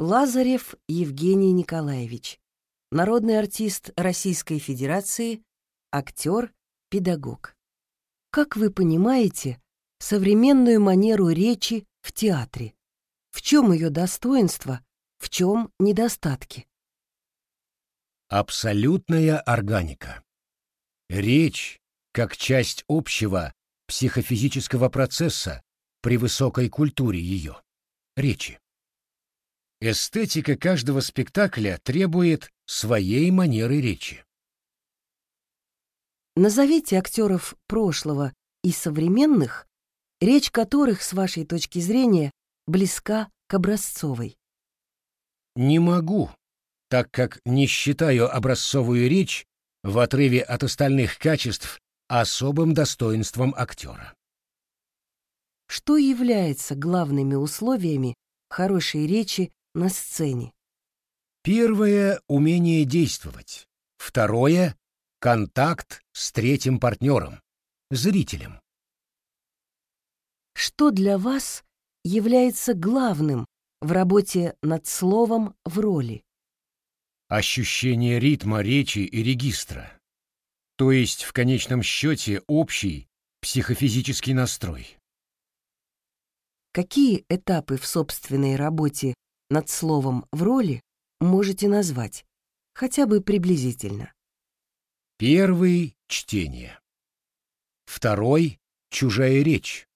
Лазарев Евгений Николаевич, народный артист Российской Федерации, актер, педагог. Как вы понимаете, современную манеру речи в театре? В чем ее достоинство, в чем недостатки? Абсолютная органика. Речь как часть общего психофизического процесса при высокой культуре ее, речи. Эстетика каждого спектакля требует своей манеры речи. Назовите актеров прошлого и современных, речь которых, с вашей точки зрения, близка к образцовой. Не могу, так как не считаю образцовую речь в отрыве от остальных качеств особым достоинством актера. Что является главными условиями хорошей речи на сцене. Первое — умение действовать. Второе — контакт с третьим партнером, зрителем. Что для вас является главным в работе над словом в роли? Ощущение ритма речи и регистра. То есть, в конечном счете, общий психофизический настрой. Какие этапы в собственной работе над словом в роли можете назвать, хотя бы приблизительно. Первый — чтение. Второй — чужая речь.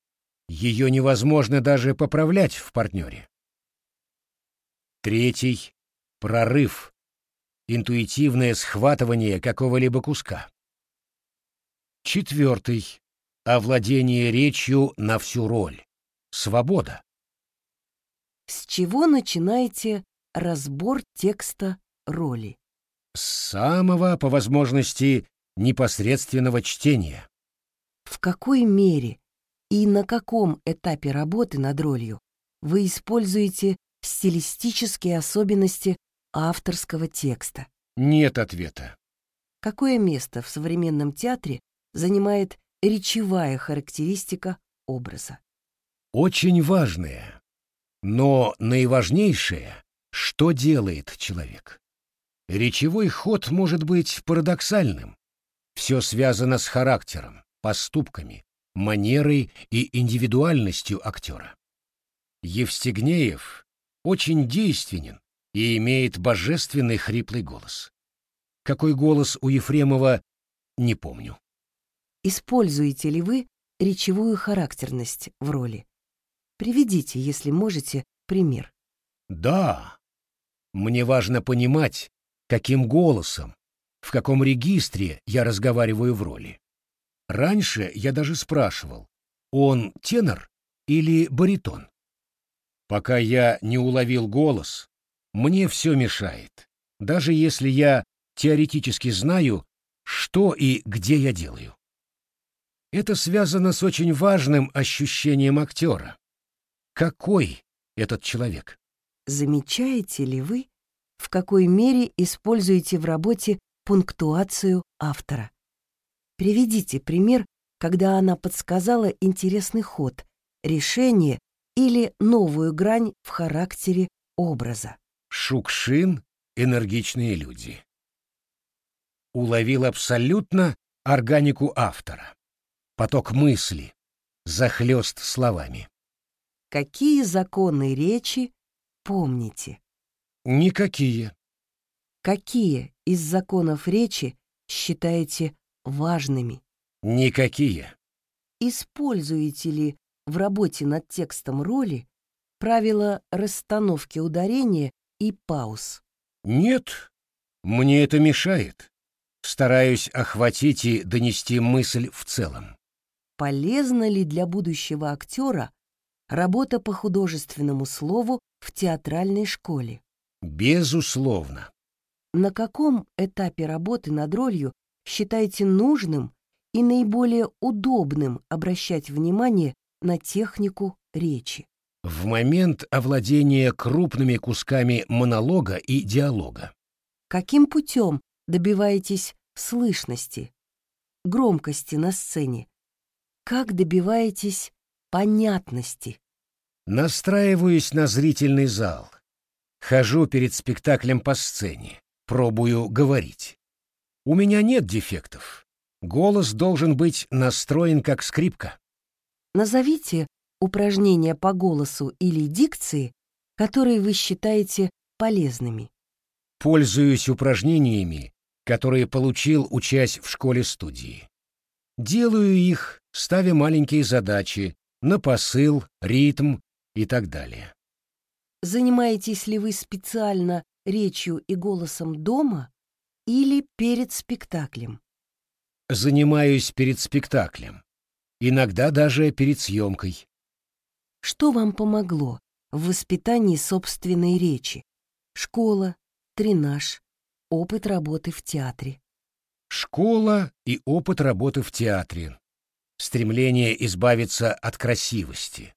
Ее невозможно даже поправлять в партнере. Третий — прорыв. Интуитивное схватывание какого-либо куска. Четвертый — овладение речью на всю роль. Свобода. С чего начинаете разбор текста роли? С самого, по возможности, непосредственного чтения. В какой мере и на каком этапе работы над ролью вы используете стилистические особенности авторского текста? Нет ответа. Какое место в современном театре занимает речевая характеристика образа? Очень важное. Но наиважнейшее — что делает человек. Речевой ход может быть парадоксальным. Все связано с характером, поступками, манерой и индивидуальностью актера. Евстигнеев очень действенен и имеет божественный хриплый голос. Какой голос у Ефремова, не помню. Используете ли вы речевую характерность в роли? Приведите, если можете, пример. Да. Мне важно понимать, каким голосом, в каком регистре я разговариваю в роли. Раньше я даже спрашивал, он тенор или баритон? Пока я не уловил голос, мне все мешает, даже если я теоретически знаю, что и где я делаю. Это связано с очень важным ощущением актера. Какой этот человек? Замечаете ли вы, в какой мере используете в работе пунктуацию автора? Приведите пример, когда она подсказала интересный ход, решение или новую грань в характере образа. Шукшин — энергичные люди. Уловил абсолютно органику автора. Поток мысли, захлёст словами. Какие законы речи помните? Никакие. Какие из законов речи считаете важными? Никакие. Используете ли в работе над текстом роли правила расстановки ударения и пауз? Нет, мне это мешает. Стараюсь охватить и донести мысль в целом. Полезно ли для будущего актера Работа по художественному слову в театральной школе. Безусловно. На каком этапе работы над ролью считаете нужным и наиболее удобным обращать внимание на технику речи? В момент овладения крупными кусками монолога и диалога. Каким путем добиваетесь слышности, громкости на сцене? Как добиваетесь понятности. Настраиваюсь на зрительный зал. Хожу перед спектаклем по сцене, пробую говорить. У меня нет дефектов. Голос должен быть настроен как скрипка. Назовите упражнения по голосу или дикции, которые вы считаете полезными. Пользуюсь упражнениями, которые получил, учась в школе-студии. Делаю их, ставя маленькие задачи на посыл, ритм и так далее. Занимаетесь ли вы специально речью и голосом дома или перед спектаклем? Занимаюсь перед спектаклем, иногда даже перед съемкой. Что вам помогло в воспитании собственной речи? Школа, тренаж, опыт работы в театре. Школа и опыт работы в театре. Стремление избавиться от красивости.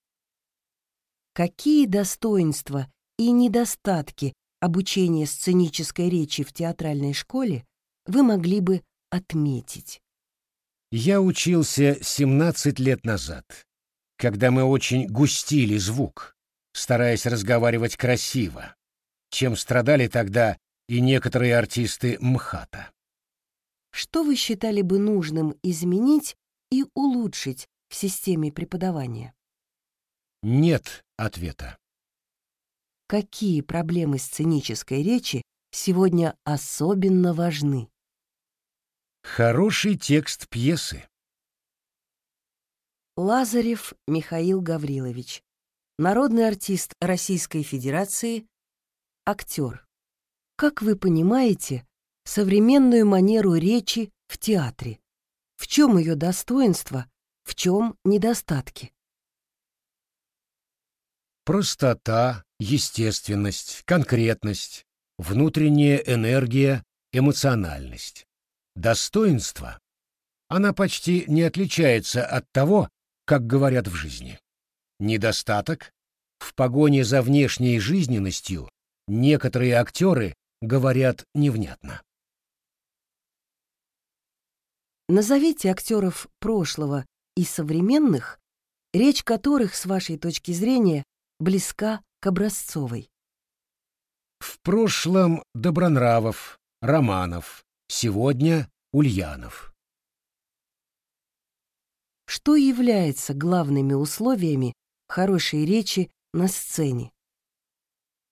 Какие достоинства и недостатки обучения сценической речи в театральной школе вы могли бы отметить? Я учился 17 лет назад, когда мы очень густили звук, стараясь разговаривать красиво, чем страдали тогда и некоторые артисты МХАТа. Что вы считали бы нужным изменить и улучшить в системе преподавания? Нет ответа. Какие проблемы сценической речи сегодня особенно важны? Хороший текст пьесы. Лазарев Михаил Гаврилович. Народный артист Российской Федерации, актер. Как вы понимаете современную манеру речи в театре? В чем ее достоинство, в чем недостатки? Простота, естественность, конкретность, внутренняя энергия, эмоциональность. Достоинство. Она почти не отличается от того, как говорят в жизни. Недостаток. В погоне за внешней жизненностью некоторые актеры говорят невнятно. Назовите актеров прошлого и современных, речь которых, с вашей точки зрения, близка к образцовой. В прошлом Добронравов, Романов, сегодня Ульянов. Что является главными условиями хорошей речи на сцене?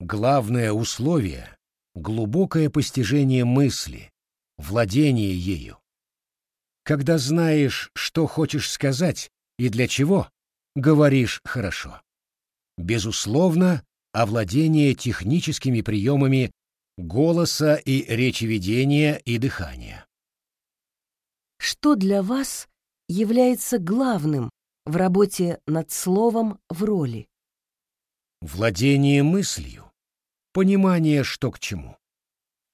Главное условие — глубокое постижение мысли, владение ею. Когда знаешь, что хочешь сказать и для чего, говоришь хорошо безусловно, овладение техническими приемами голоса и речеведения и дыхания. Что для вас является главным в работе над словом в роли? Владение мыслью, понимание, что к чему.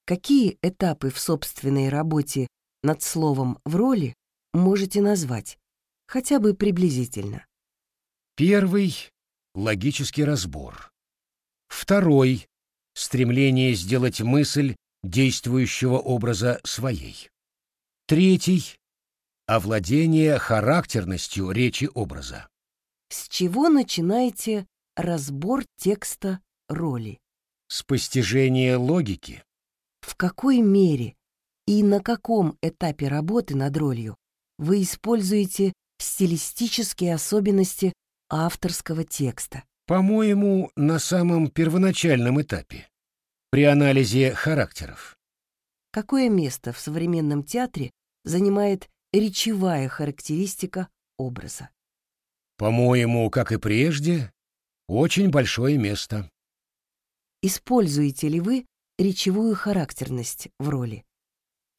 Какие этапы в собственной работе над словом в роли можете назвать, хотя бы приблизительно? Первый логический разбор. Второй — стремление сделать мысль действующего образа своей. Третий — овладение характерностью речи образа. С чего начинаете разбор текста роли? С постижения логики. В какой мере и на каком этапе работы над ролью вы используете стилистические особенности авторского текста. По-моему, на самом первоначальном этапе, при анализе характеров. Какое место в современном театре занимает речевая характеристика образа? По-моему, как и прежде, очень большое место. Используете ли вы речевую характерность в роли?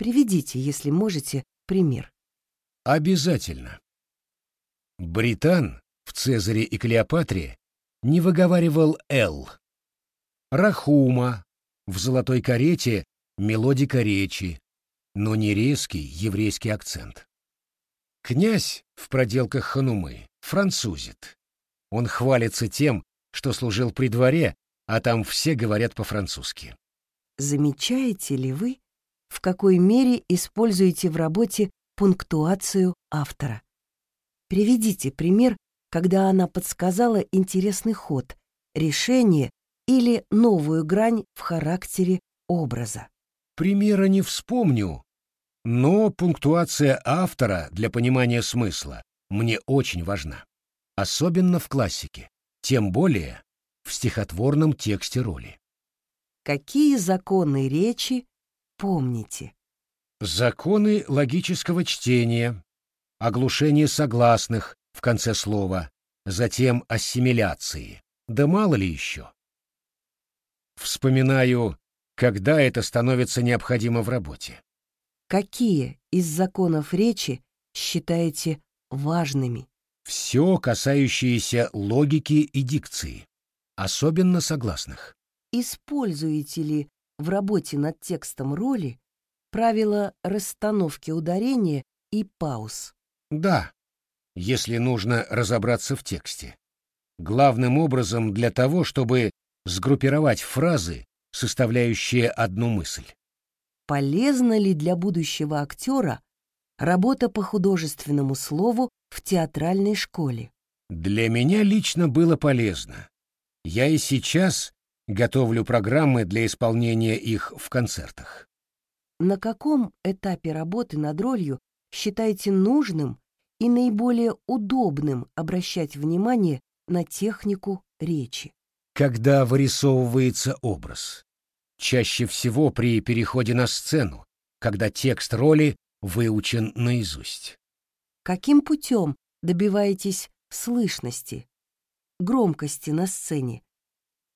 Приведите, если можете, пример. Обязательно. Британ в «Цезаре и Клеопатре» не выговаривал «Л». Рахума в «Золотой карете» мелодика речи, но не резкий еврейский акцент. Князь в проделках Ханумы французит. Он хвалится тем, что служил при дворе, а там все говорят по-французски. Замечаете ли вы, в какой мере используете в работе пунктуацию автора? Приведите пример когда она подсказала интересный ход, решение или новую грань в характере образа. Примера не вспомню, но пунктуация автора для понимания смысла мне очень важна, особенно в классике, тем более в стихотворном тексте роли. Какие законы речи помните? Законы логического чтения, оглушение согласных в конце слова, затем ассимиляции. Да мало ли еще. Вспоминаю, когда это становится необходимо в работе. Какие из законов речи считаете важными? Все, касающееся логики и дикции, особенно согласных. Используете ли в работе над текстом роли правила расстановки ударения и пауз? Да, если нужно разобраться в тексте. Главным образом для того, чтобы сгруппировать фразы, составляющие одну мысль. Полезна ли для будущего актера работа по художественному слову в театральной школе? Для меня лично было полезно. Я и сейчас готовлю программы для исполнения их в концертах. На каком этапе работы над ролью считаете нужным и наиболее удобным обращать внимание на технику речи? Когда вырисовывается образ. Чаще всего при переходе на сцену, когда текст роли выучен наизусть. Каким путем добиваетесь слышности, громкости на сцене?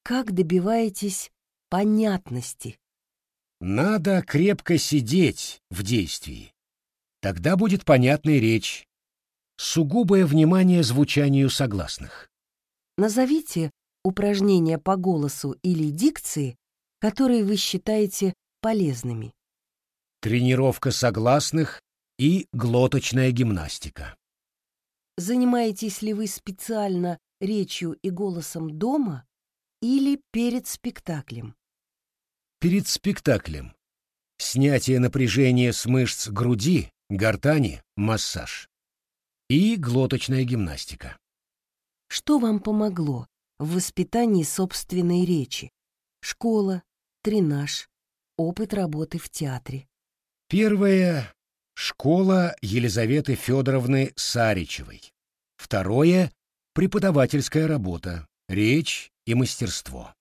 Как добиваетесь понятности? Надо крепко сидеть в действии. Тогда будет понятная речь. Сугубое внимание звучанию согласных. Назовите упражнения по голосу или дикции, которые вы считаете полезными. Тренировка согласных и глоточная гимнастика. Занимаетесь ли вы специально речью и голосом дома или перед спектаклем? Перед спектаклем. Снятие напряжения с мышц груди, гортани, массаж. И глоточная гимнастика. Что вам помогло в воспитании собственной речи? Школа, тренаж, опыт работы в театре. Первое — школа Елизаветы Федоровны Саричевой. Второе — преподавательская работа, речь и мастерство.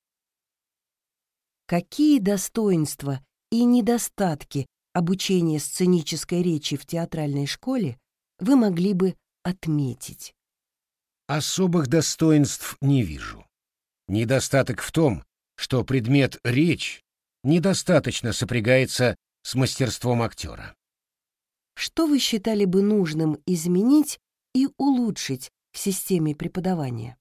Какие достоинства и недостатки обучения сценической речи в театральной школе вы могли бы отметить? Особых достоинств не вижу. Недостаток в том, что предмет «речь» недостаточно сопрягается с мастерством актера. Что вы считали бы нужным изменить и улучшить в системе преподавания?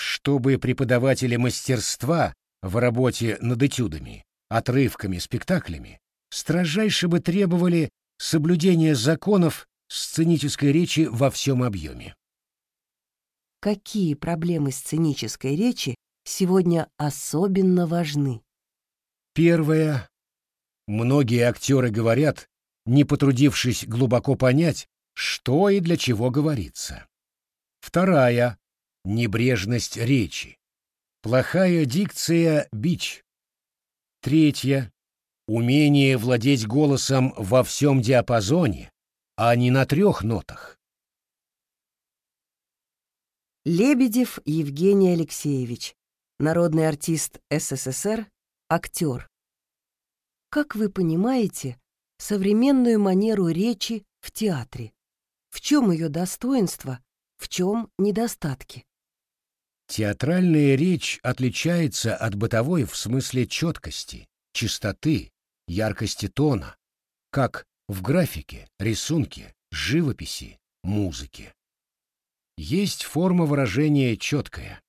Чтобы преподаватели мастерства в работе над этюдами, отрывками, спектаклями строжайше бы требовали соблюдения законов сценической речи во всем объеме какие проблемы сценической речи сегодня особенно важны. Первое. Многие актеры говорят, не потрудившись глубоко понять, что и для чего говорится. Вторая. Небрежность речи. Плохая дикция — бич. Третье. Умение владеть голосом во всем диапазоне, а не на трех нотах. Лебедев Евгений Алексеевич, народный артист СССР, актер. Как вы понимаете современную манеру речи в театре? В чем ее достоинство, в чем недостатки? Театральная речь отличается от бытовой в смысле четкости, чистоты, яркости тона, как в графике, рисунке, живописи, музыке. Есть форма выражения четкая.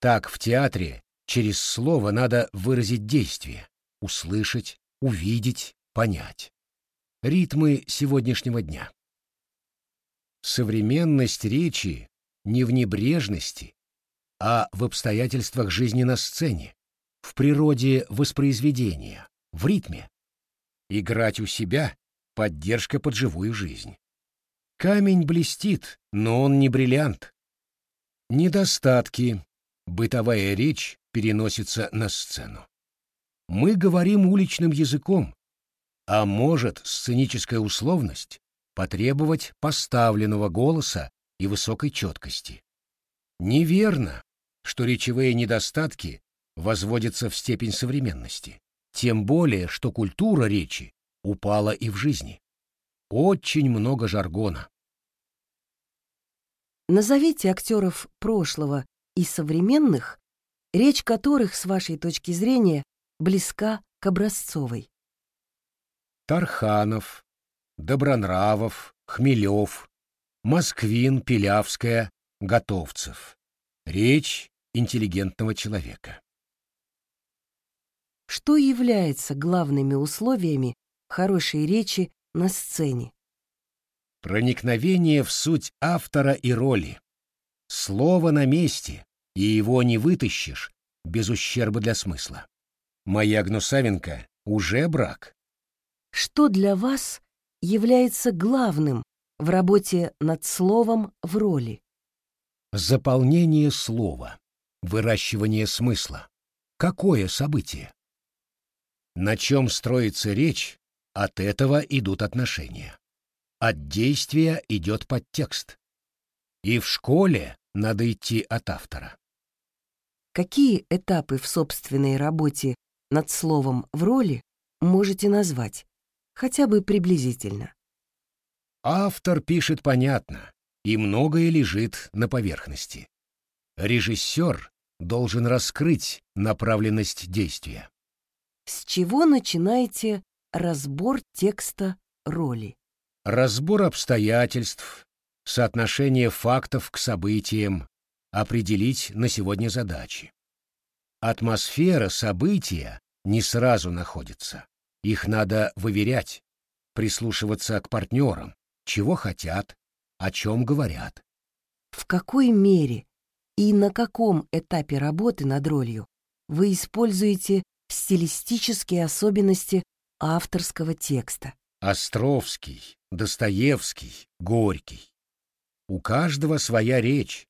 Так в театре через слово надо выразить действие, услышать, увидеть, понять. Ритмы сегодняшнего дня. Современность речи не в небрежности, а в обстоятельствах жизни на сцене, в природе воспроизведения, в ритме. Играть у себя — поддержка под живую жизнь. Камень блестит, но он не бриллиант. Недостатки. бытовая речь переносится на сцену. Мы говорим уличным языком, а может сценическая условность потребовать поставленного голоса и высокой четкости. Неверно, что речевые недостатки возводятся в степень современности, тем более, что культура речи упала и в жизни. Очень много жаргона. Назовите актеров прошлого и современных, речь которых, с вашей точки зрения, близка к образцовой. Тарханов, Добронравов, Хмелев, Москвин, Пилявская, Готовцев. Речь интеллигентного человека. Что является главными условиями хорошей речи на сцене? Проникновение в суть автора и роли. Слово на месте, и его не вытащишь без ущерба для смысла. Моя Гнусавенко уже брак. Что для вас является главным в работе над словом в роли? Заполнение слова, выращивание смысла. Какое событие? На чем строится речь, от этого идут отношения. От действия идет подтекст. И в школе надо идти от автора. Какие этапы в собственной работе над словом в роли можете назвать, хотя бы приблизительно? Автор пишет понятно, и многое лежит на поверхности. Режиссер должен раскрыть направленность действия. С чего начинаете разбор текста роли? Разбор обстоятельств, соотношение фактов к событиям, определить на сегодня задачи. Атмосфера события не сразу находится. Их надо выверять, прислушиваться к партнерам, чего хотят, о чем говорят. В какой мере и на каком этапе работы над ролью вы используете стилистические особенности авторского текста? Островский, Достоевский, Горький. У каждого своя речь.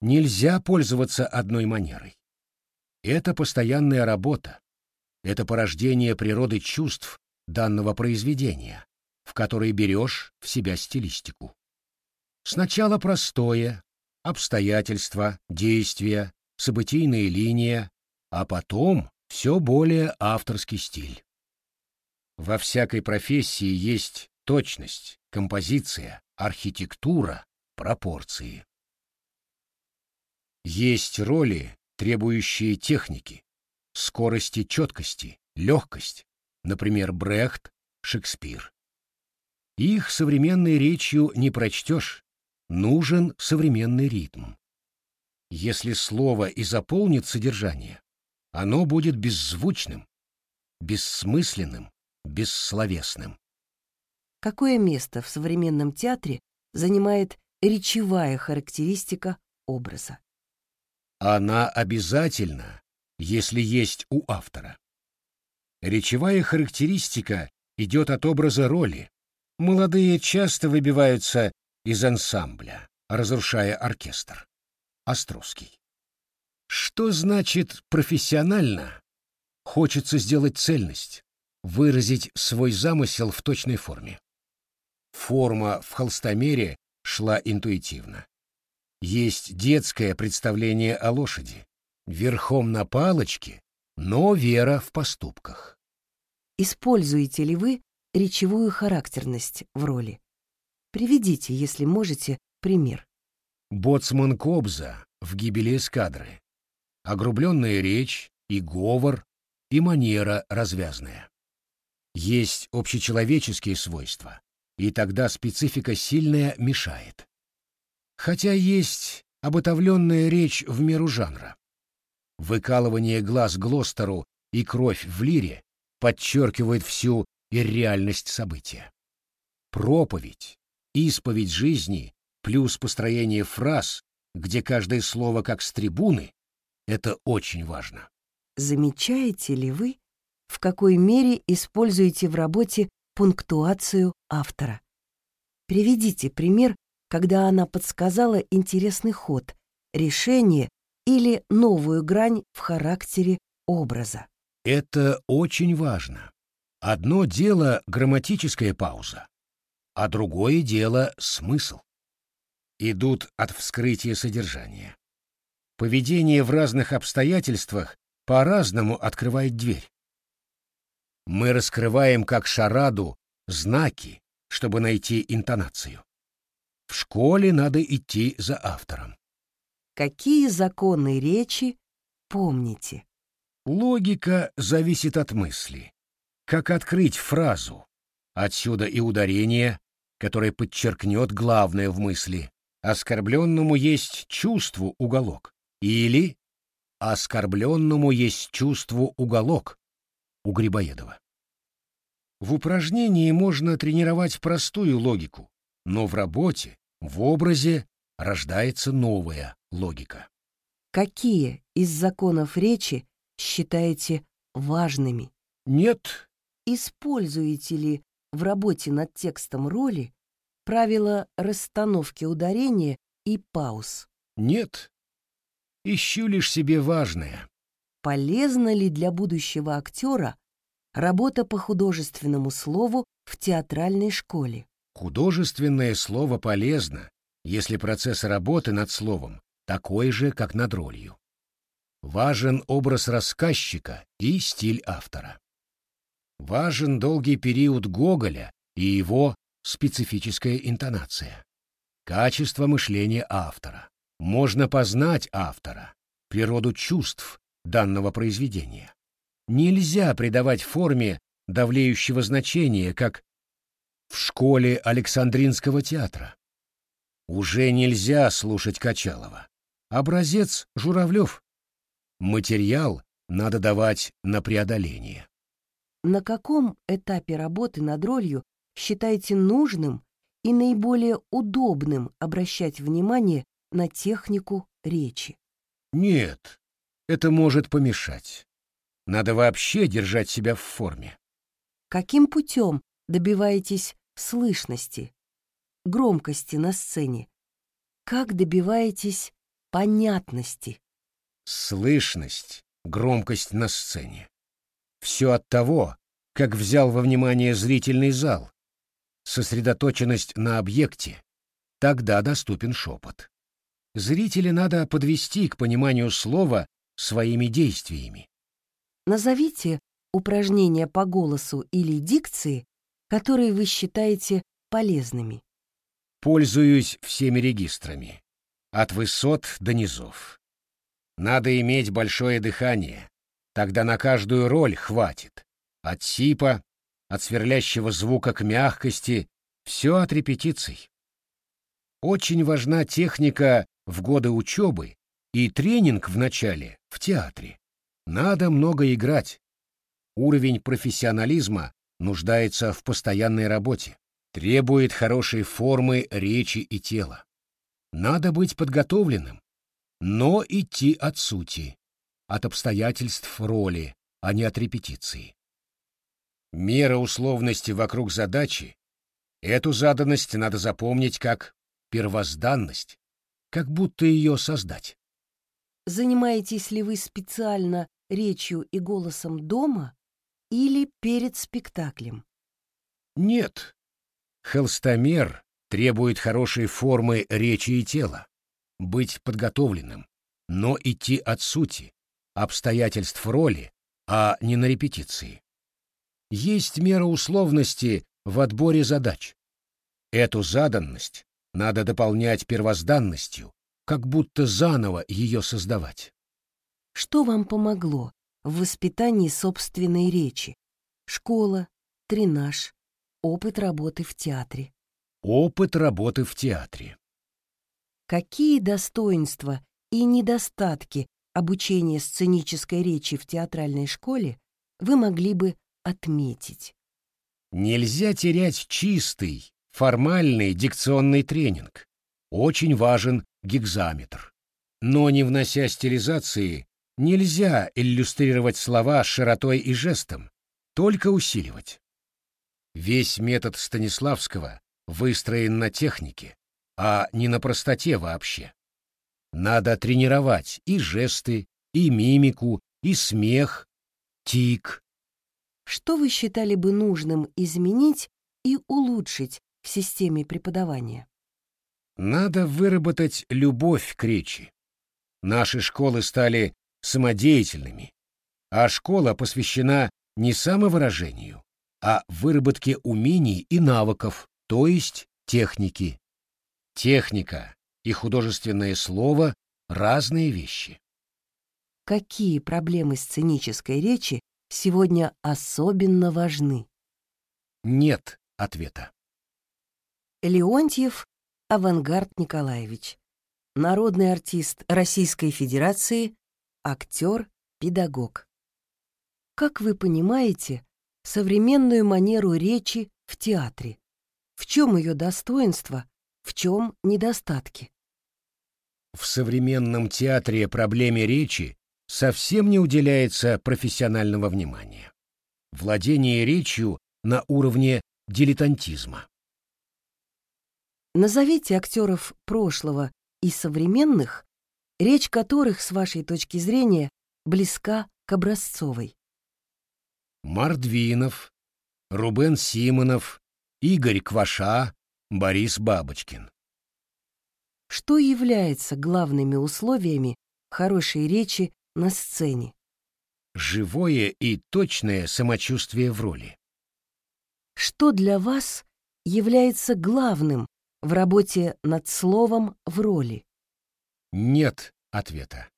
Нельзя пользоваться одной манерой. Это постоянная работа. Это порождение природы чувств данного произведения, в которой берешь в себя стилистику. Сначала простое, обстоятельства, действия, событийная линия, а потом все более авторский стиль. Во всякой профессии есть точность, композиция, архитектура, пропорции. Есть роли, требующие техники, скорости, четкости, легкость, например, Брехт, Шекспир. Их современной речью не прочтешь, нужен современный ритм. Если слово и заполнит содержание, оно будет беззвучным, бессмысленным, бессловесным. Какое место в современном театре занимает речевая характеристика образа? Она обязательна, если есть у автора. Речевая характеристика идет от образа роли. Молодые часто выбиваются из ансамбля, разрушая оркестр. Островский. Что значит профессионально? Хочется сделать цельность, выразить свой замысел в точной форме. Форма в холстомере шла интуитивно. Есть детское представление о лошади, верхом на палочке, но вера в поступках. Используете ли вы речевую характерность в роли? Приведите, если можете, пример. Боцман Кобза в гибели эскадры. Огрубленная речь и говор, и манера развязная. Есть общечеловеческие свойства, и тогда специфика сильная мешает. Хотя есть обытовленная речь в меру жанра. Выкалывание глаз Глостеру и кровь в лире подчеркивает всю ирреальность события. Проповедь, исповедь жизни плюс построение фраз, где каждое слово как с трибуны, это очень важно. Замечаете ли вы, в какой мере используете в работе пунктуацию автора? Приведите пример, когда она подсказала интересный ход, решение или новую грань в характере образа. Это очень важно. Одно дело грамматическая пауза, а другое дело смысл. Идут от вскрытия содержания. Поведение в разных обстоятельствах по-разному открывает дверь. Мы раскрываем как шараду знаки, чтобы найти интонацию. В школе надо идти за автором. Какие законы речи помните? Логика зависит от мысли. Как открыть фразу? Отсюда и ударение, которое подчеркнет главное в мысли. Оскорбленному есть чувству уголок. Или оскорбленному есть чувству уголок у Грибоедова. В упражнении можно тренировать простую логику, но в работе, в образе рождается новая логика. Какие из законов речи считаете важными? Нет. Используете ли в работе над текстом роли правила расстановки ударения и пауз? Нет. Ищу лишь себе важное. Полезна ли для будущего актера работа по художественному слову в театральной школе? Художественное слово полезно, если процесс работы над словом такой же, как над ролью. Важен образ рассказчика и стиль автора. Важен долгий период Гоголя и его специфическая интонация. Качество мышления автора. Можно познать автора, природу чувств данного произведения. Нельзя придавать форме давлеющего значения, как в школе Александринского театра. Уже нельзя слушать Качалова. Образец Журавлев. Материал надо давать на преодоление. На каком этапе работы над ролью считаете нужным и наиболее удобным обращать внимание на технику речи? Нет, это может помешать. Надо вообще держать себя в форме. Каким путем добиваетесь слышности, громкости на сцене? Как добиваетесь понятности? Слышность, громкость на сцене. Все от того, как взял во внимание зрительный зал. Сосредоточенность на объекте. Тогда доступен шепот. Зрителя надо подвести к пониманию слова своими действиями. Назовите упражнения по голосу или дикции, которые вы считаете полезными. Пользуюсь всеми регистрами, от высот до низов. Надо иметь большое дыхание, тогда на каждую роль хватит. От сипа, от сверлящего звука к мягкости, все от репетиций. Очень важна техника в годы учебы и тренинг в начале в театре. Надо много играть. Уровень профессионализма нуждается в постоянной работе, требует хорошей формы речи и тела. Надо быть подготовленным, но идти от сути, от обстоятельств роли, а не от репетиции. Мера условности вокруг задачи — эту заданность надо запомнить как первозданность, как будто ее создать. Занимаетесь ли вы специально речью и голосом дома или перед спектаклем? Нет. Холстомер требует хорошей формы речи и тела, быть подготовленным, но идти от сути, обстоятельств роли, а не на репетиции. Есть мера условности в отборе задач. Эту заданность надо дополнять первозданностью, как будто заново ее создавать. Что вам помогло в воспитании собственной речи? Школа, тренаж, опыт работы в театре. Опыт работы в театре. Какие достоинства и недостатки обучения сценической речи в театральной школе вы могли бы отметить? Нельзя терять чистый, формальный дикционный тренинг. Очень важен гигзаметр. Но не внося стилизации, нельзя иллюстрировать слова широтой и жестом, только усиливать. Весь метод Станиславского выстроен на технике, а не на простоте вообще. Надо тренировать и жесты, и мимику, и смех, тик. Что вы считали бы нужным изменить и улучшить в системе преподавания? Надо выработать любовь к речи. Наши школы стали самодеятельными, а школа посвящена не самовыражению, а выработке умений и навыков, то есть техники. Техника и художественное слово — разные вещи. Какие проблемы сценической речи сегодня особенно важны? Нет ответа. Леонтьев Авангард Николаевич. Народный артист Российской Федерации, актер, педагог. Как вы понимаете, современную манеру речи в театре? В чем ее достоинство, в чем недостатки? В современном театре проблеме речи совсем не уделяется профессионального внимания. Владение речью на уровне дилетантизма. Назовите актеров прошлого и современных, речь которых, с вашей точки зрения, близка к образцовой. Мордвинов, Рубен Симонов, Игорь Кваша, Борис Бабочкин. Что является главными условиями хорошей речи на сцене? Живое и точное самочувствие в роли. Что для вас является главным в работе над словом в роли? Нет ответа.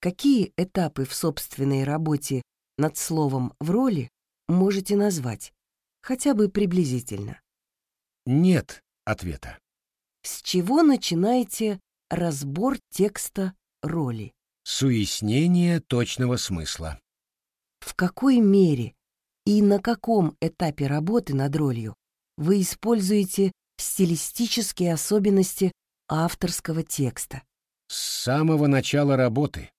Какие этапы в собственной работе над словом в роли можете назвать, хотя бы приблизительно? Нет ответа. С чего начинаете разбор текста роли? С уяснения точного смысла. В какой мере и на каком этапе работы над ролью вы используете стилистические особенности авторского текста? С самого начала работы.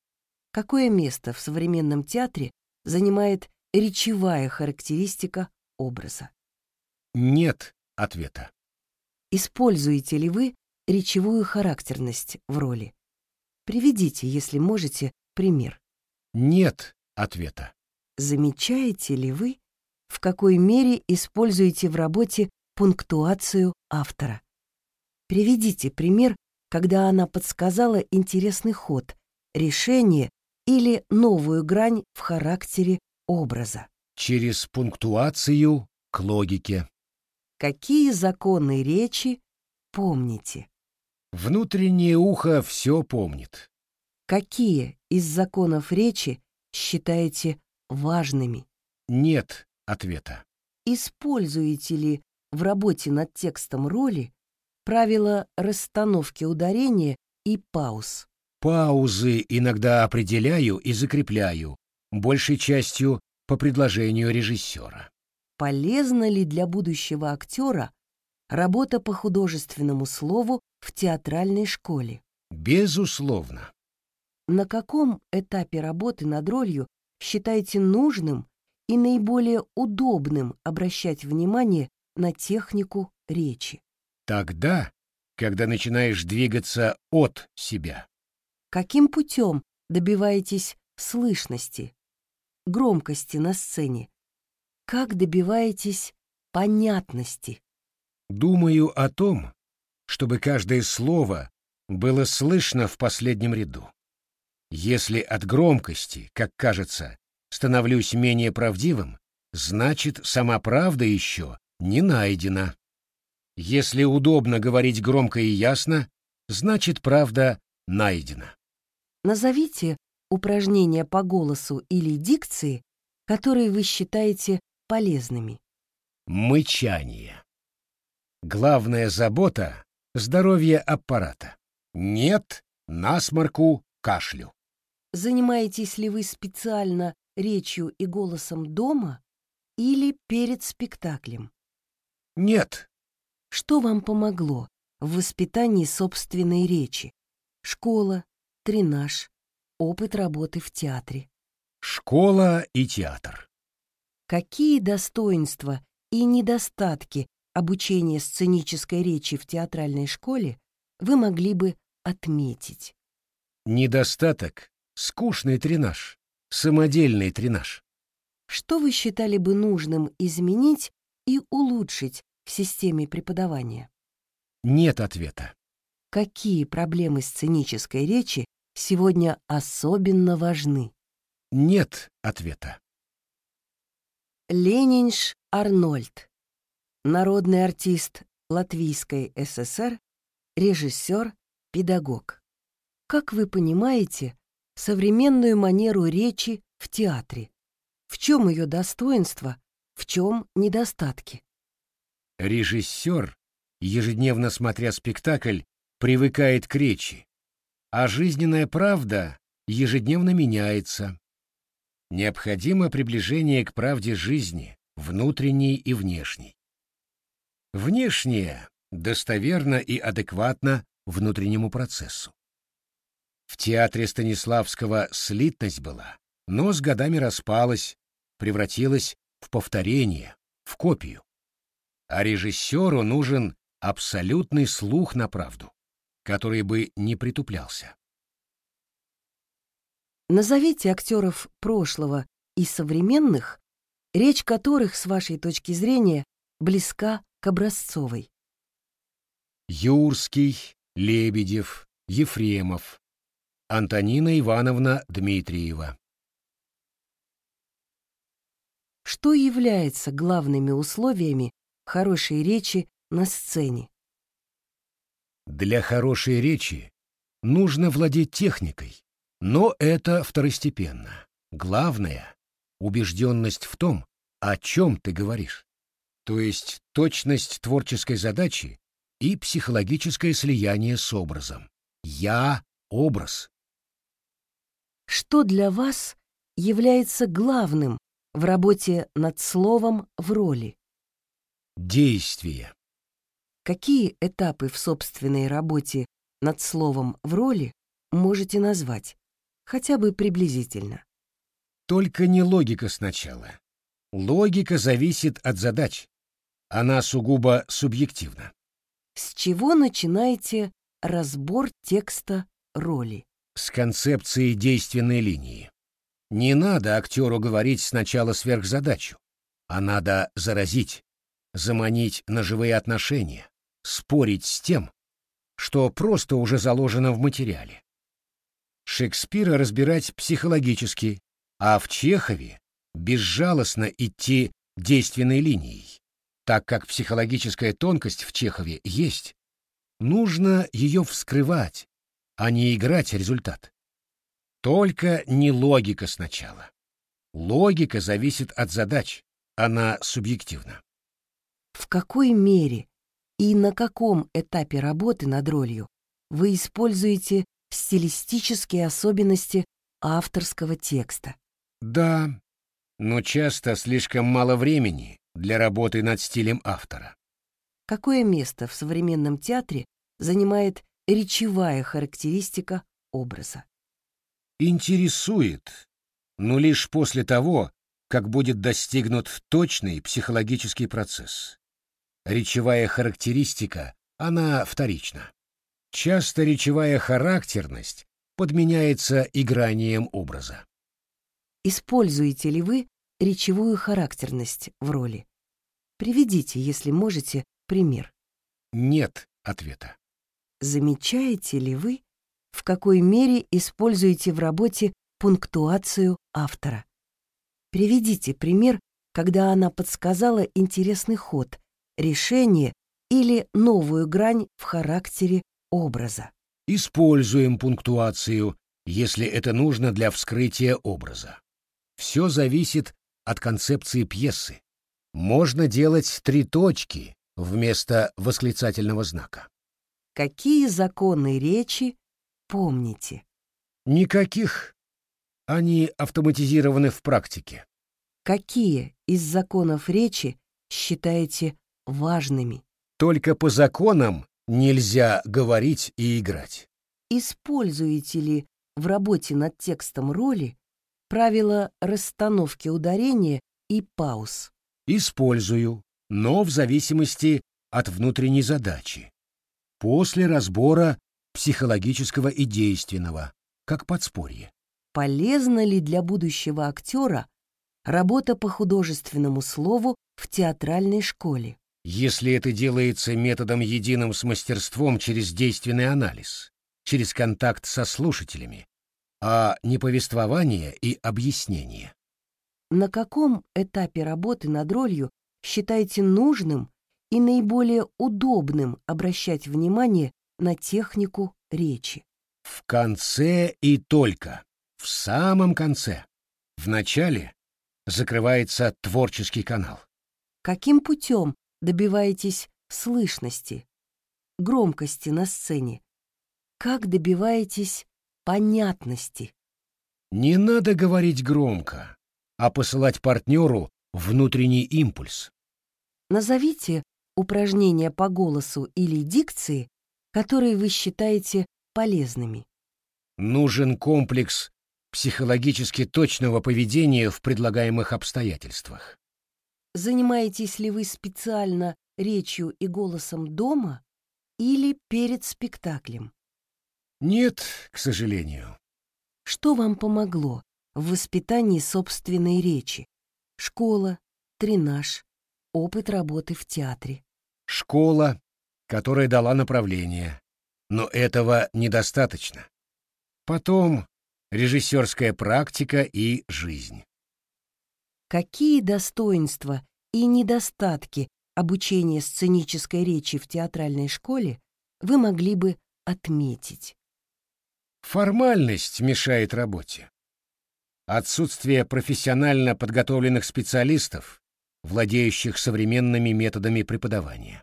Какое место в современном театре занимает речевая характеристика образа? Нет ответа. Используете ли вы речевую характерность в роли? Приведите, если можете, пример. Нет ответа. Замечаете ли вы, в какой мере используете в работе пунктуацию автора? Приведите пример, когда она подсказала интересный ход, решение или новую грань в характере образа. Через пунктуацию к логике. Какие законы речи помните? Внутреннее ухо все помнит. Какие из законов речи считаете важными? Нет ответа. Используете ли в работе над текстом роли правила расстановки ударения и пауз? Паузы иногда определяю и закрепляю, большей частью по предложению режиссера. Полезна ли для будущего актера работа по художественному слову в театральной школе? Безусловно. На каком этапе работы над ролью считаете нужным и наиболее удобным обращать внимание на технику речи? Тогда, когда начинаешь двигаться от себя. Каким путем добиваетесь слышности, громкости на сцене? Как добиваетесь понятности? Думаю о том, чтобы каждое слово было слышно в последнем ряду. Если от громкости, как кажется, становлюсь менее правдивым, значит, сама правда еще не найдена. Если удобно говорить громко и ясно, значит, правда найдена. Назовите упражнения по голосу или дикции, которые вы считаете полезными. Мычание. Главная забота — здоровье аппарата. Нет насморку, кашлю. Занимаетесь ли вы специально речью и голосом дома или перед спектаклем? Нет. Что вам помогло в воспитании собственной речи? Школа, тренаж, опыт работы в театре. Школа и театр. Какие достоинства и недостатки обучения сценической речи в театральной школе вы могли бы отметить? Недостаток — скучный тренаж, самодельный тренаж. Что вы считали бы нужным изменить и улучшить в системе преподавания? Нет ответа. Какие проблемы сценической речи сегодня особенно важны? Нет ответа. Ленинш Арнольд. Народный артист Латвийской ССР, режиссер, педагог. Как вы понимаете современную манеру речи в театре? В чем ее достоинство, в чем недостатки? Режиссер, ежедневно смотря спектакль, привыкает к речи, а жизненная правда ежедневно меняется. Необходимо приближение к правде жизни, внутренней и внешней. Внешнее достоверно и адекватно внутреннему процессу. В театре Станиславского слитность была, но с годами распалась, превратилась в повторение, в копию. А режиссеру нужен абсолютный слух на правду, который бы не притуплялся. Назовите актеров прошлого и современных, речь которых, с вашей точки зрения, близка к образцовой. Юрский, Лебедев, Ефремов, Антонина Ивановна Дмитриева. Что является главными условиями хорошей речи на сцене? Для хорошей речи нужно владеть техникой, но это второстепенно. Главное — убежденность в том, о чем ты говоришь, то есть точность творческой задачи и психологическое слияние с образом. Я — образ. Что для вас является главным в работе над словом в роли? Действие. Какие этапы в собственной работе над словом в роли можете назвать? Хотя бы приблизительно. Только не логика сначала. Логика зависит от задач. Она сугубо субъективна. С чего начинаете разбор текста роли? С концепции действенной линии. Не надо актеру говорить сначала сверхзадачу, а надо заразить, заманить на живые отношения, спорить с тем, что просто уже заложено в материале. Шекспира разбирать психологически, а в Чехове безжалостно идти действенной линией. Так как психологическая тонкость в Чехове есть, нужно ее вскрывать, а не играть результат. Только не логика сначала. Логика зависит от задач, она субъективна. В какой мере и на каком этапе работы над ролью вы используете стилистические особенности авторского текста. Да, но часто слишком мало времени для работы над стилем автора. Какое место в современном театре занимает речевая характеристика образа? Интересует, но лишь после того, как будет достигнут точный психологический процесс. Речевая характеристика, она вторична. Часто речевая характерность подменяется игранием образа. Используете ли вы речевую характерность в роли? Приведите, если можете, пример. Нет ответа. Замечаете ли вы, в какой мере используете в работе пунктуацию автора? Приведите пример, когда она подсказала интересный ход, решение или новую грань в характере образа. Используем пунктуацию, если это нужно для вскрытия образа. Все зависит от концепции пьесы. Можно делать три точки вместо восклицательного знака. Какие законы речи помните? Никаких. Они автоматизированы в практике. Какие из законов речи считаете важными? Только по законам нельзя говорить и играть. Используете ли в работе над текстом роли правила расстановки ударения и пауз? Использую, но в зависимости от внутренней задачи. После разбора психологического и действенного, как подспорье. Полезна ли для будущего актера работа по художественному слову в театральной школе? Если это делается методом единым с мастерством через действенный анализ, через контакт со слушателями, а не повествование и объяснение. На каком этапе работы над ролью считаете нужным и наиболее удобным обращать внимание на технику речи? В конце и только, в самом конце. В начале закрывается творческий канал. Каким путем добиваетесь слышности, громкости на сцене? Как добиваетесь понятности? Не надо говорить громко, а посылать партнеру внутренний импульс. Назовите упражнения по голосу или дикции, которые вы считаете полезными. Нужен комплекс психологически точного поведения в предлагаемых обстоятельствах. Занимаетесь ли вы специально речью и голосом дома или перед спектаклем? Нет, к сожалению. Что вам помогло в воспитании собственной речи? Школа, тренаж, опыт работы в театре. Школа, которая дала направление. Но этого недостаточно. Потом режиссерская практика и жизнь. Какие достоинства и недостатки обучения сценической речи в театральной школе вы могли бы отметить? Формальность мешает работе. Отсутствие профессионально подготовленных специалистов, владеющих современными методами преподавания.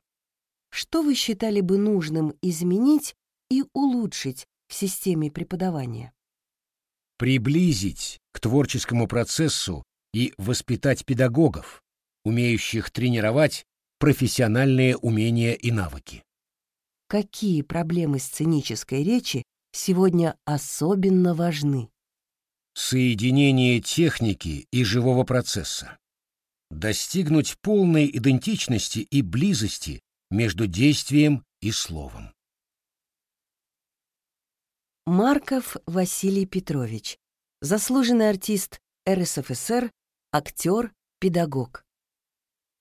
Что вы считали бы нужным изменить и улучшить в системе преподавания? Приблизить к творческому процессу и воспитать педагогов, умеющих тренировать профессиональные умения и навыки. Какие проблемы сценической речи сегодня особенно важны? Соединение техники и живого процесса. Достигнуть полной идентичности и близости между действием и словом. Марков Василий Петрович, заслуженный артист РСФСР, актер, педагог.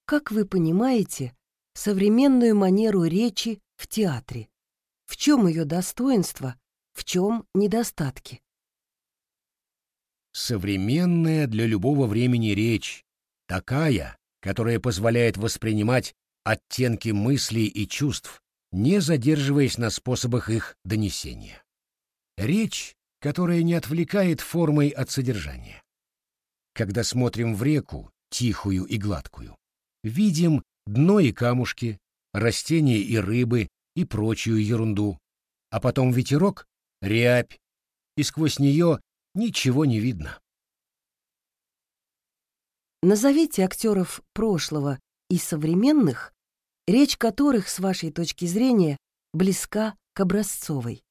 Как вы понимаете современную манеру речи в театре? В чем ее достоинство, в чем недостатки? Современная для любого времени речь, такая, которая позволяет воспринимать оттенки мыслей и чувств, не задерживаясь на способах их донесения. Речь, которая не отвлекает формой от содержания. Когда смотрим в реку, тихую и гладкую, видим дно и камушки, растения и рыбы и прочую ерунду, а потом ветерок, рябь, и сквозь нее ничего не видно. Назовите актеров прошлого и современных, речь которых, с вашей точки зрения, близка к образцовой.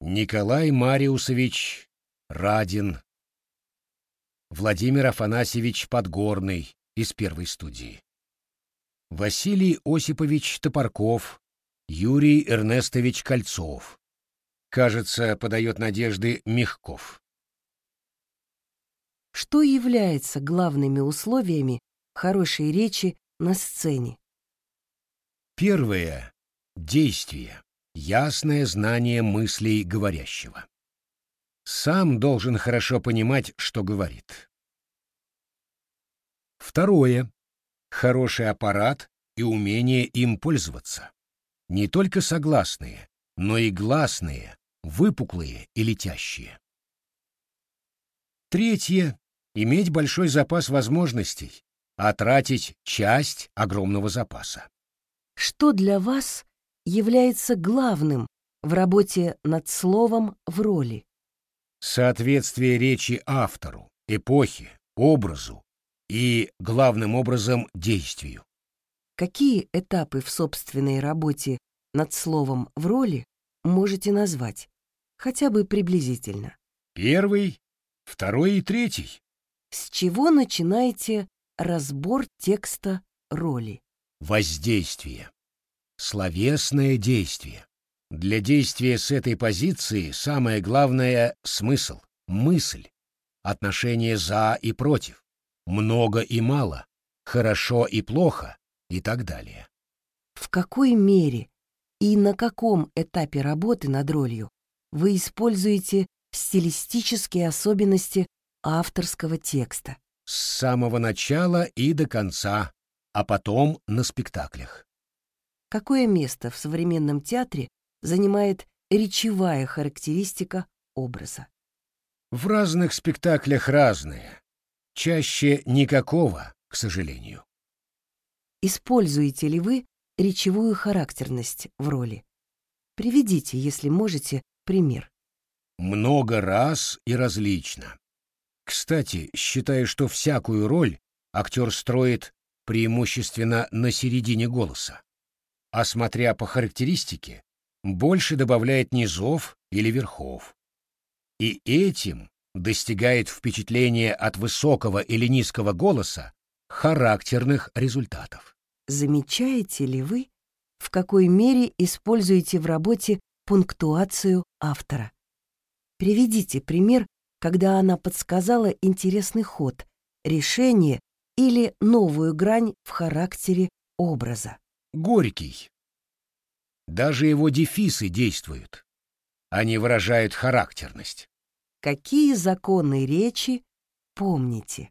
Николай Мариусович Радин, Владимир Афанасьевич Подгорный из первой студии, Василий Осипович Топорков, Юрий Эрнестович Кольцов. Кажется, подает надежды Мягков. Что является главными условиями хорошей речи на сцене? Первое — действие ясное знание мыслей говорящего. Сам должен хорошо понимать, что говорит. Второе. Хороший аппарат и умение им пользоваться. Не только согласные, но и гласные, выпуклые и летящие. Третье. Иметь большой запас возможностей, а тратить часть огромного запаса. Что для вас является главным в работе над словом в роли? Соответствие речи автору, эпохе, образу и, главным образом, действию. Какие этапы в собственной работе над словом в роли можете назвать, хотя бы приблизительно? Первый, второй и третий. С чего начинаете разбор текста роли? Воздействие словесное действие. Для действия с этой позиции самое главное — смысл, мысль, отношение «за» и «против», много и мало, хорошо и плохо и так далее. В какой мере и на каком этапе работы над ролью вы используете стилистические особенности авторского текста? С самого начала и до конца, а потом на спектаклях. Какое место в современном театре занимает речевая характеристика образа? В разных спектаклях разные. Чаще никакого, к сожалению. Используете ли вы речевую характерность в роли? Приведите, если можете, пример. Много раз и различно. Кстати, считаю, что всякую роль актер строит преимущественно на середине голоса, а смотря по характеристике, больше добавляет низов или верхов. И этим достигает впечатления от высокого или низкого голоса характерных результатов. Замечаете ли вы, в какой мере используете в работе пунктуацию автора? Приведите пример, когда она подсказала интересный ход, решение или новую грань в характере образа. Горький. Даже его дефисы действуют. Они выражают характерность. Какие законы речи помните?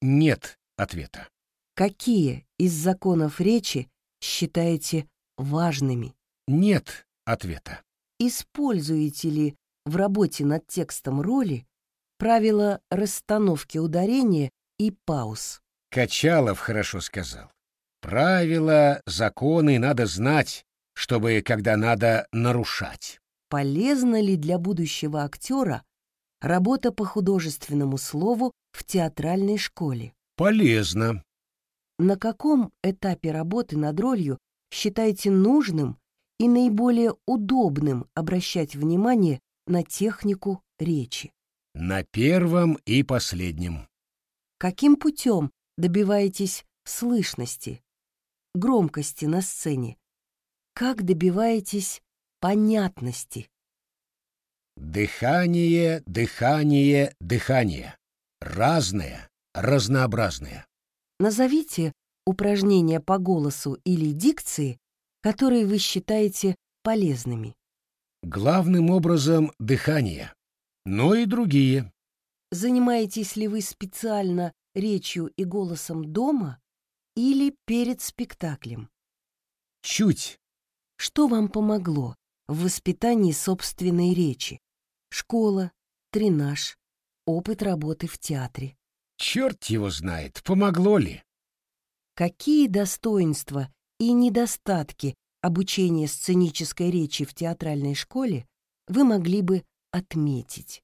Нет ответа. Какие из законов речи считаете важными? Нет ответа. Используете ли в работе над текстом роли правила расстановки ударения и пауз? Качалов хорошо сказал. Правила, законы надо знать, чтобы, когда надо, нарушать. Полезна ли для будущего актера работа по художественному слову в театральной школе? Полезно. На каком этапе работы над ролью считаете нужным и наиболее удобным обращать внимание на технику речи? На первом и последнем. Каким путем добиваетесь слышности, громкости на сцене? Как добиваетесь понятности? Дыхание, дыхание, дыхание. Разное, разнообразное. Назовите упражнения по голосу или дикции, которые вы считаете полезными. Главным образом дыхание, но и другие. Занимаетесь ли вы специально речью и голосом дома или перед спектаклем? Чуть. Что вам помогло в воспитании собственной речи? Школа, тренаж, опыт работы в театре. Черт его знает, помогло ли. Какие достоинства и недостатки обучения сценической речи в театральной школе вы могли бы отметить?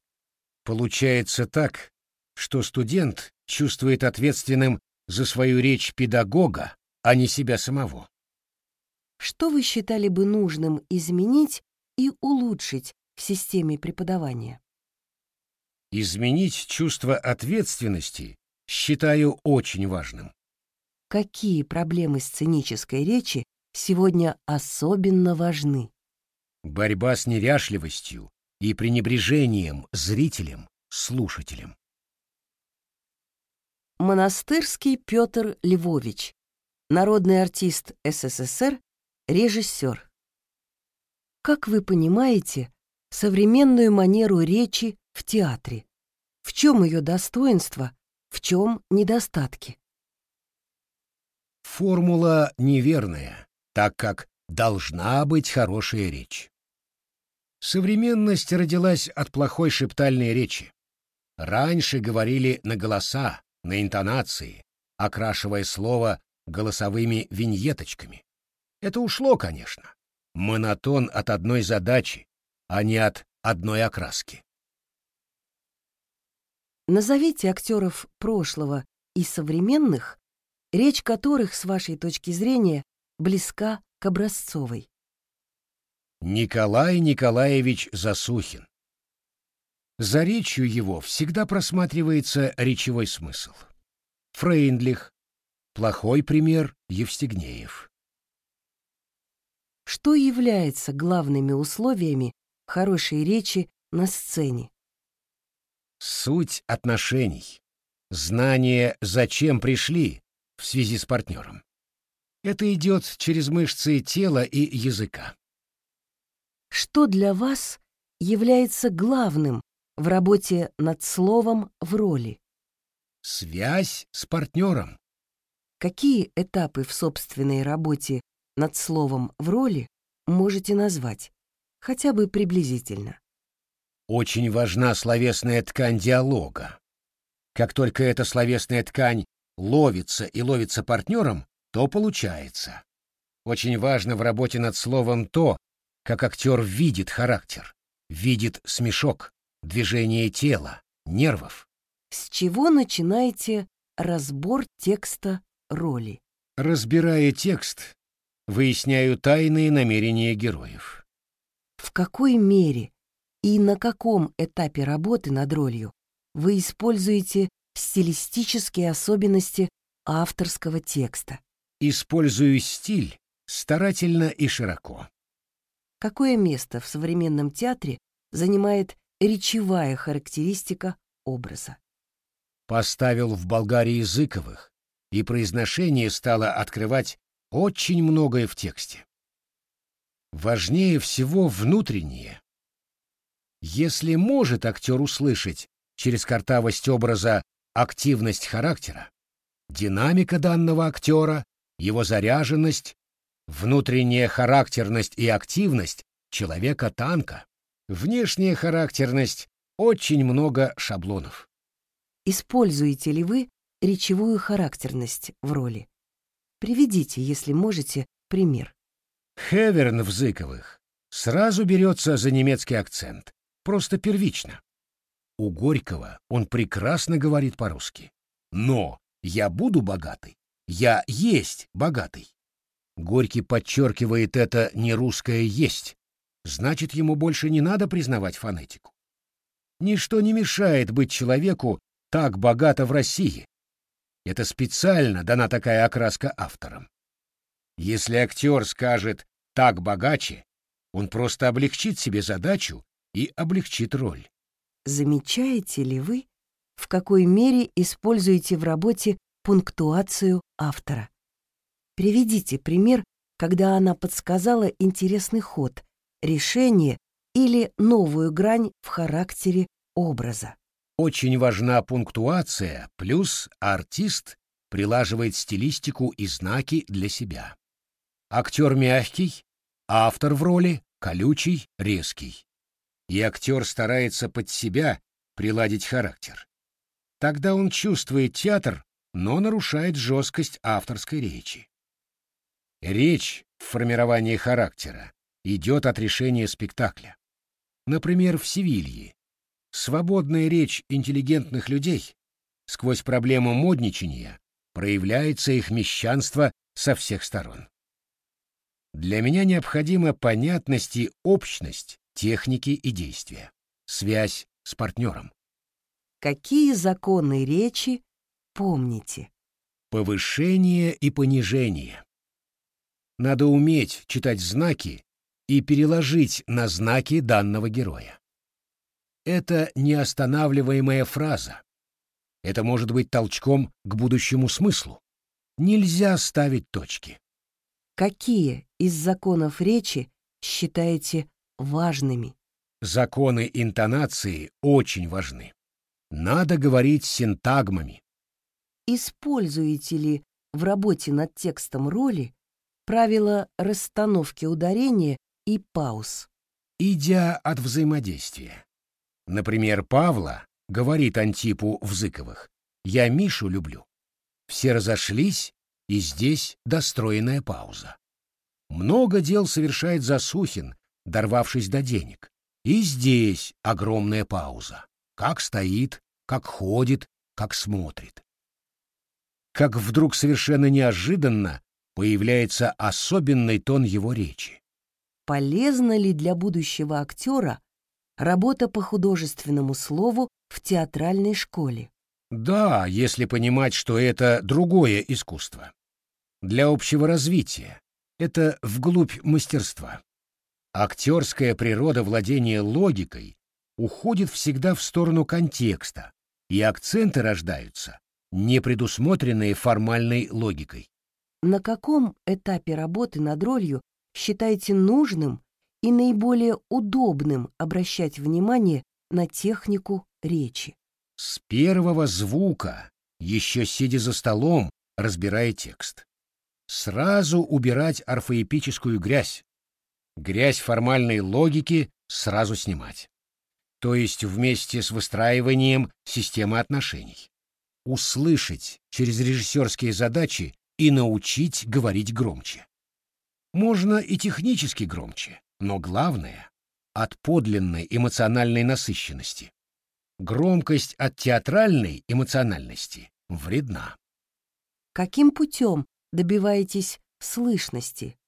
Получается так, что студент чувствует ответственным за свою речь педагога, а не себя самого. Что вы считали бы нужным изменить и улучшить в системе преподавания? Изменить чувство ответственности считаю очень важным. Какие проблемы сценической речи сегодня особенно важны? Борьба с неряшливостью и пренебрежением зрителем, слушателем. Монастырский Петр Львович, народный артист СССР, режиссер. Как вы понимаете, современную манеру речи в театре? В чем ее достоинство, в чем недостатки? Формула неверная, так как должна быть хорошая речь. Современность родилась от плохой шептальной речи. Раньше говорили на голоса, на интонации, окрашивая слово голосовыми виньеточками. Это ушло, конечно. Монотон от одной задачи, а не от одной окраски. Назовите актеров прошлого и современных, речь которых, с вашей точки зрения, близка к образцовой. Николай Николаевич Засухин. За речью его всегда просматривается речевой смысл. Фрейндлих. Плохой пример Евстигнеев. Что является главными условиями хорошей речи на сцене? Суть отношений. Знание, зачем пришли в связи с партнером. Это идет через мышцы тела и языка. Что для вас является главным в работе над словом в роли? Связь с партнером. Какие этапы в собственной работе над словом в роли можете назвать, хотя бы приблизительно? Очень важна словесная ткань диалога. Как только эта словесная ткань ловится и ловится партнером, то получается. Очень важно в работе над словом то, как актер видит характер, видит смешок, движение тела, нервов. С чего начинаете разбор текста роли? Разбирая текст, выясняю тайные намерения героев. В какой мере и на каком этапе работы над ролью вы используете стилистические особенности авторского текста? Использую стиль старательно и широко. Какое место в современном театре занимает речевая характеристика образа? Поставил в Болгарии языковых, и произношение стало открывать очень многое в тексте. Важнее всего внутреннее. Если может актер услышать через картавость образа активность характера, динамика данного актера, его заряженность, внутренняя характерность и активность человека-танка, внешняя характерность, очень много шаблонов. Используете ли вы речевую характерность в роли? Приведите, если можете, пример. Хеверн в Зыковых сразу берется за немецкий акцент, просто первично. У Горького он прекрасно говорит по-русски. Но я буду богатый, я есть богатый. Горький подчеркивает это не русское «есть», значит, ему больше не надо признавать фонетику. Ничто не мешает быть человеку так богато в России, это специально дана такая окраска авторам. Если актер скажет «так богаче», он просто облегчит себе задачу и облегчит роль. Замечаете ли вы, в какой мере используете в работе пунктуацию автора? Приведите пример, когда она подсказала интересный ход, решение или новую грань в характере образа. Очень важна пунктуация, плюс артист прилаживает стилистику и знаки для себя. Актер мягкий, автор в роли колючий, резкий. И актер старается под себя приладить характер. Тогда он чувствует театр, но нарушает жесткость авторской речи. Речь в формировании характера идет от решения спектакля. Например, в «Севилье» Свободная речь интеллигентных людей сквозь проблему модничания проявляется их мещанство со всех сторон. Для меня необходима понятность и общность техники и действия, связь с партнером. Какие законы речи помните? Повышение и понижение. Надо уметь читать знаки и переложить на знаки данного героя. Это неостанавливаемая фраза. Это может быть толчком к будущему смыслу. Нельзя ставить точки. Какие из законов речи считаете важными? Законы интонации очень важны. Надо говорить синтагмами. Используете ли в работе над текстом роли правила расстановки ударения и пауз? Идя от взаимодействия. Например, Павла говорит Антипу в Зыковых «Я Мишу люблю». Все разошлись, и здесь достроенная пауза. Много дел совершает Засухин, дорвавшись до денег. И здесь огромная пауза. Как стоит, как ходит, как смотрит. Как вдруг совершенно неожиданно появляется особенный тон его речи. Полезно ли для будущего актера работа по художественному слову в театральной школе. Да, если понимать, что это другое искусство. Для общего развития. Это вглубь мастерства. Актерская природа владения логикой уходит всегда в сторону контекста, и акценты рождаются, не предусмотренные формальной логикой. На каком этапе работы над ролью считаете нужным и наиболее удобным обращать внимание на технику речи? С первого звука, еще сидя за столом, разбирая текст. Сразу убирать орфоэпическую грязь. Грязь формальной логики сразу снимать. То есть вместе с выстраиванием системы отношений. Услышать через режиссерские задачи и научить говорить громче. Можно и технически громче, но главное — от подлинной эмоциональной насыщенности. Громкость от театральной эмоциональности вредна. Каким путем добиваетесь слышности,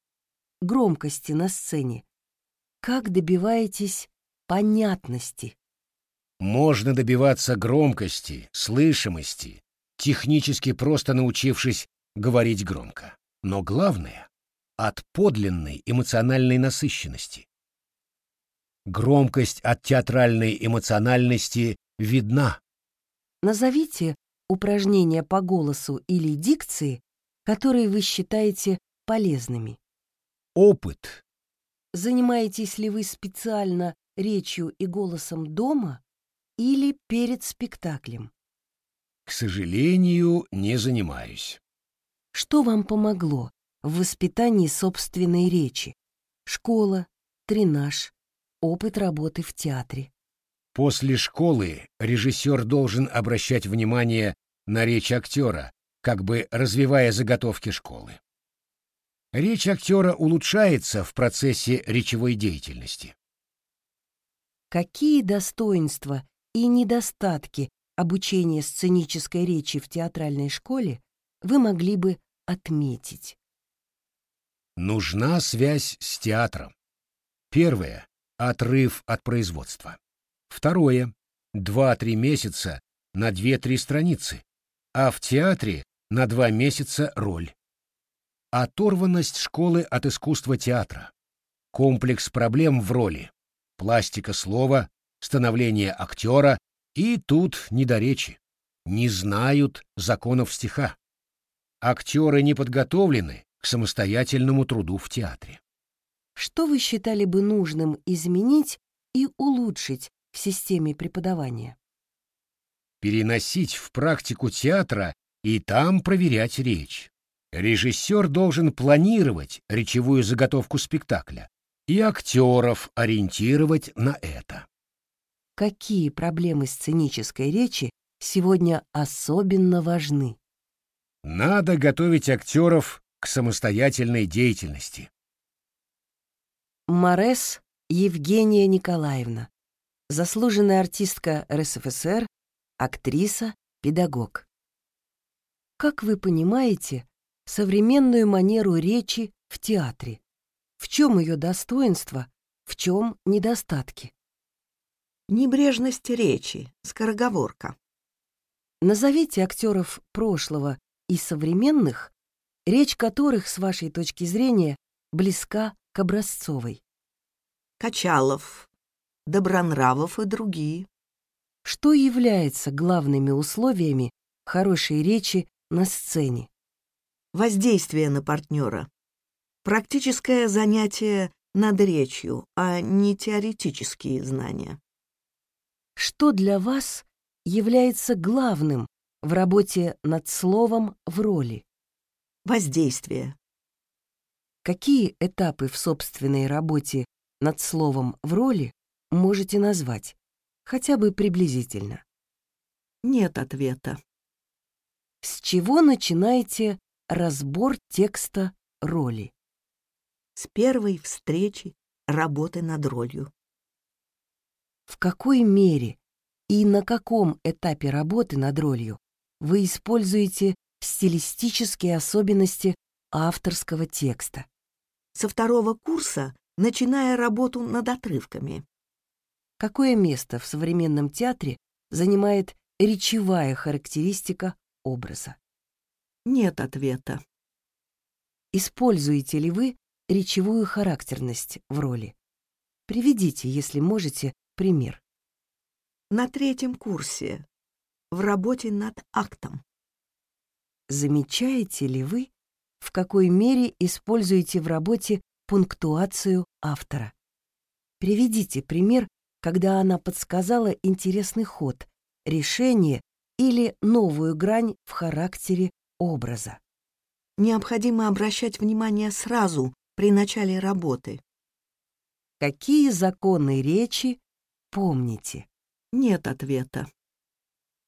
громкости на сцене? Как добиваетесь понятности? Можно добиваться громкости, слышимости, технически просто научившись говорить громко. Но главное — от подлинной эмоциональной насыщенности. Громкость от театральной эмоциональности видна. Назовите упражнения по голосу или дикции, которые вы считаете полезными. Опыт. Занимаетесь ли вы специально речью и голосом дома или перед спектаклем? К сожалению, не занимаюсь. Что вам помогло в воспитании собственной речи? Школа, тренаж, опыт работы в театре. После школы режиссер должен обращать внимание на речь актера, как бы развивая заготовки школы. Речь актера улучшается в процессе речевой деятельности. Какие достоинства и недостатки обучения сценической речи в театральной школе вы могли бы отметить? Нужна связь с театром. Первое — отрыв от производства. Второе — два-три месяца на две-три страницы, а в театре на два месяца роль. Оторванность школы от искусства театра. Комплекс проблем в роли. Пластика слова, становление актера и тут недоречи. Не знают законов стиха. Актеры не подготовлены к самостоятельному труду в театре. Что вы считали бы нужным изменить и улучшить в системе преподавания. Переносить в практику театра и там проверять речь. Режиссер должен планировать речевую заготовку спектакля и актеров ориентировать на это. Какие проблемы сценической речи сегодня особенно важны? Надо готовить актеров к самостоятельной деятельности. Морес Евгения Николаевна, заслуженная артистка РСФСР, актриса, педагог. Как вы понимаете современную манеру речи в театре? В чем ее достоинство, в чем недостатки? Небрежность речи, скороговорка. Назовите актеров прошлого и современных, речь которых, с вашей точки зрения, близка к образцовой. Качалов, Добронравов и другие. Что является главными условиями хорошей речи на сцене? Воздействие на партнера. Практическое занятие над речью, а не теоретические знания. Что для вас является главным в работе над словом в роли? Воздействие. Какие этапы в собственной работе над словом в роли можете назвать, хотя бы приблизительно? Нет ответа. С чего начинаете разбор текста роли? С первой встречи работы над ролью. В какой мере и на каком этапе работы над ролью вы используете стилистические особенности авторского текста? Со второго курса, начиная работу над отрывками. Какое место в современном театре занимает речевая характеристика образа? Нет ответа. Используете ли вы речевую характерность в роли. Приведите, если можете, пример. На третьем курсе. В работе над актом. Замечаете ли вы, в какой мере используете в работе пунктуацию автора? Приведите пример, когда она подсказала интересный ход, решение или новую грань в характере образа. Необходимо обращать внимание сразу при начале работы. Какие законы речи помните? Нет ответа.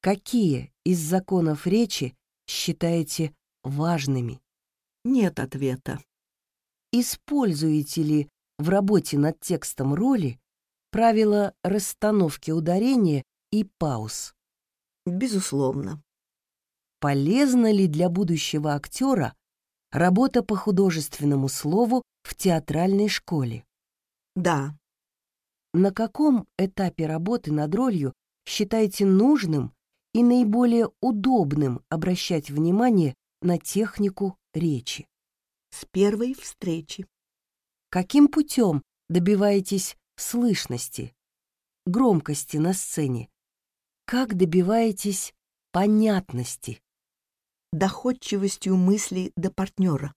Какие из законов речи считаете важными? Нет ответа. Используете ли в работе над текстом роли правила расстановки ударения и пауз? Безусловно. Полезна ли для будущего актера работа по художественному слову в театральной школе? Да. На каком этапе работы над ролью считаете нужным и наиболее удобным обращать внимание на технику речи? С первой встречи. Каким путем добиваетесь слышности, громкости на сцене? Как добиваетесь понятности? Доходчивостью мысли до партнера.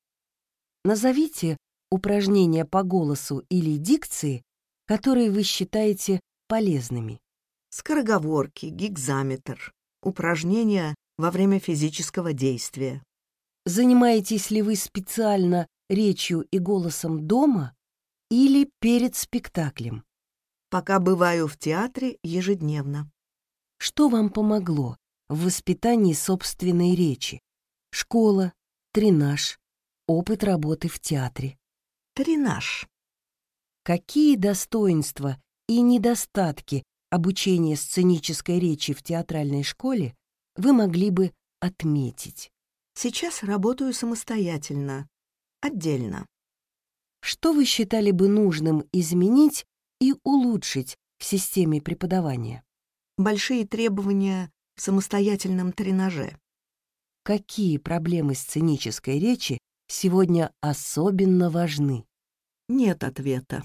Назовите упражнения по голосу или дикции, которые вы считаете полезными. Скороговорки, гигзаметр, упражнения во время физического действия. Занимаетесь ли вы специально речью и голосом дома или перед спектаклем? Пока бываю в театре ежедневно. Что вам помогло в воспитании собственной речи? Школа, тренаж, опыт работы в театре. Тренаж. Какие достоинства и недостатки обучения сценической речи в театральной школе вы могли бы отметить? Сейчас работаю самостоятельно, отдельно. Что вы считали бы нужным изменить и улучшить в системе преподавания? Большие требования в самостоятельном тренаже. Какие проблемы сценической речи сегодня особенно важны? Нет ответа.